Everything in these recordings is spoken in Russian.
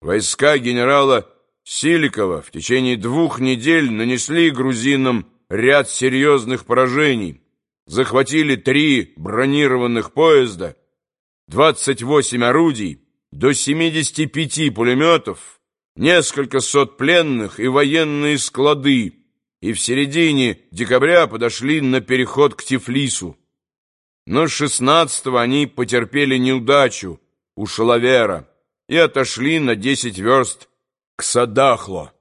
Войска генерала Силикова в течение двух недель нанесли грузинам ряд серьезных поражений, захватили три бронированных поезда, 28 орудий, до 75 пулеметов, несколько сот пленных и военные склады, и в середине декабря подошли на переход к Тифлису. Но 16-го они потерпели неудачу у Шалавера и отошли на 10 верст к Садахло.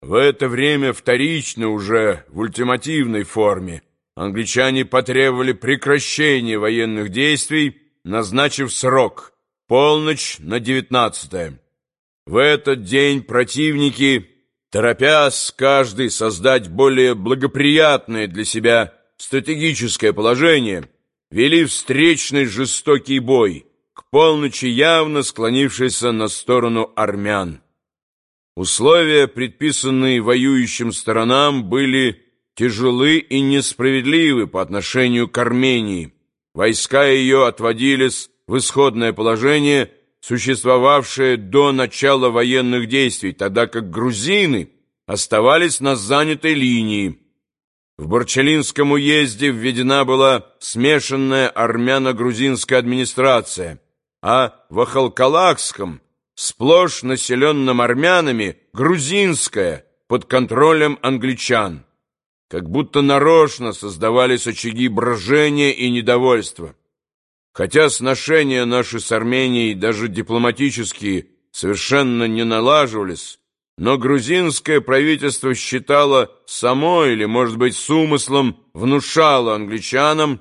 В это время вторично уже в ультимативной форме англичане потребовали прекращения военных действий, назначив срок – полночь на 19 -е. В этот день противники, торопясь каждый создать более благоприятное для себя стратегическое положение, вели встречный жестокий бой, к полночи явно склонившийся на сторону армян. Условия, предписанные воюющим сторонам, были тяжелы и несправедливы по отношению к Армении. Войска ее отводились в исходное положение, существовавшее до начала военных действий, тогда как грузины оставались на занятой линии. В Борчалинском уезде введена была смешанная армяно-грузинская администрация, а в Ахалкалакском – сплошь населенном армянами, грузинская, под контролем англичан. Как будто нарочно создавались очаги брожения и недовольства. Хотя сношения наши с Арменией, даже дипломатические, совершенно не налаживались, но грузинское правительство считало само или, может быть, с умыслом внушало англичанам,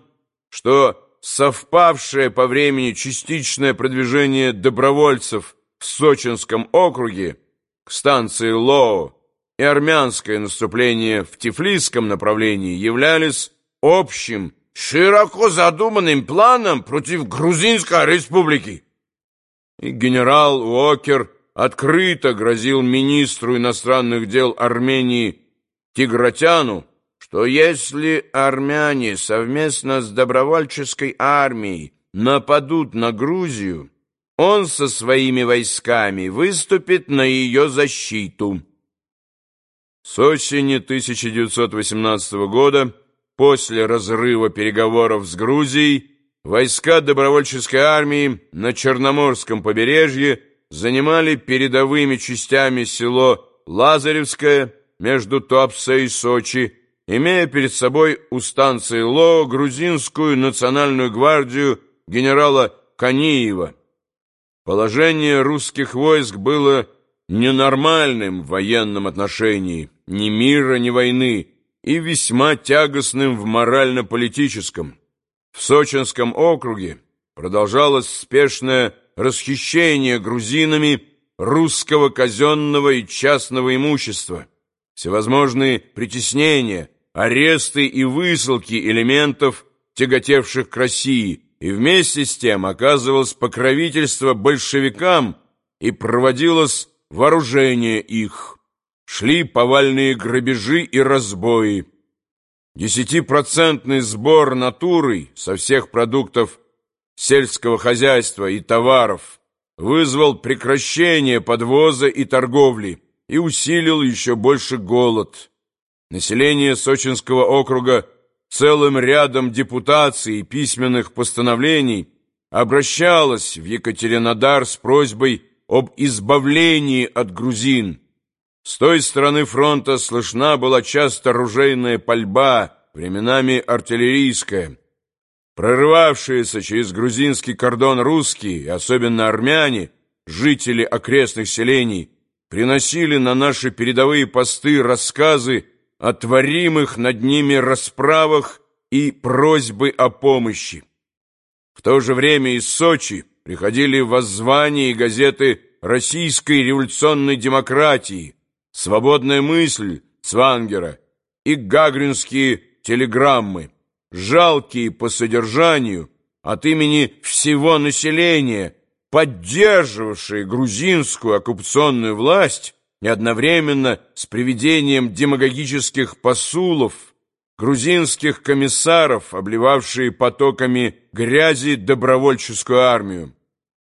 что совпавшее по времени частичное продвижение добровольцев в Сочинском округе к станции Лоо и армянское наступление в Тифлисском направлении являлись общим, широко задуманным планом против Грузинской республики. И генерал Уокер открыто грозил министру иностранных дел Армении Тигратяну, что если армяне совместно с добровольческой армией нападут на Грузию, он со своими войсками выступит на ее защиту. С осени 1918 года, после разрыва переговоров с Грузией, войска добровольческой армии на Черноморском побережье занимали передовыми частями село Лазаревское между Туапсе и Сочи, имея перед собой у станции Ло грузинскую национальную гвардию генерала Каниева. Положение русских войск было ненормальным в военном отношении, ни мира, ни войны, и весьма тягостным в морально-политическом. В Сочинском округе продолжалось спешное расхищение грузинами русского казенного и частного имущества, всевозможные притеснения, аресты и высылки элементов, тяготевших к России – и вместе с тем оказывалось покровительство большевикам и проводилось вооружение их. Шли повальные грабежи и разбои. Десятипроцентный сбор натурой со всех продуктов сельского хозяйства и товаров вызвал прекращение подвоза и торговли и усилил еще больше голод. Население Сочинского округа целым рядом депутаций и письменных постановлений обращалась в Екатеринодар с просьбой об избавлении от грузин. С той стороны фронта слышна была часто ружейная пальба, временами артиллерийская. Прорывавшиеся через грузинский кордон русские, особенно армяне, жители окрестных селений, приносили на наши передовые посты рассказы о творимых над ними расправах и просьбы о помощи. В то же время из Сочи приходили воззвания и газеты российской революционной демократии, «Свободная мысль» Цвангера и гагринские телеграммы, жалкие по содержанию, от имени всего населения, поддерживавшие грузинскую оккупационную власть, и одновременно с приведением демагогических посулов, грузинских комиссаров, обливавшие потоками грязи добровольческую армию.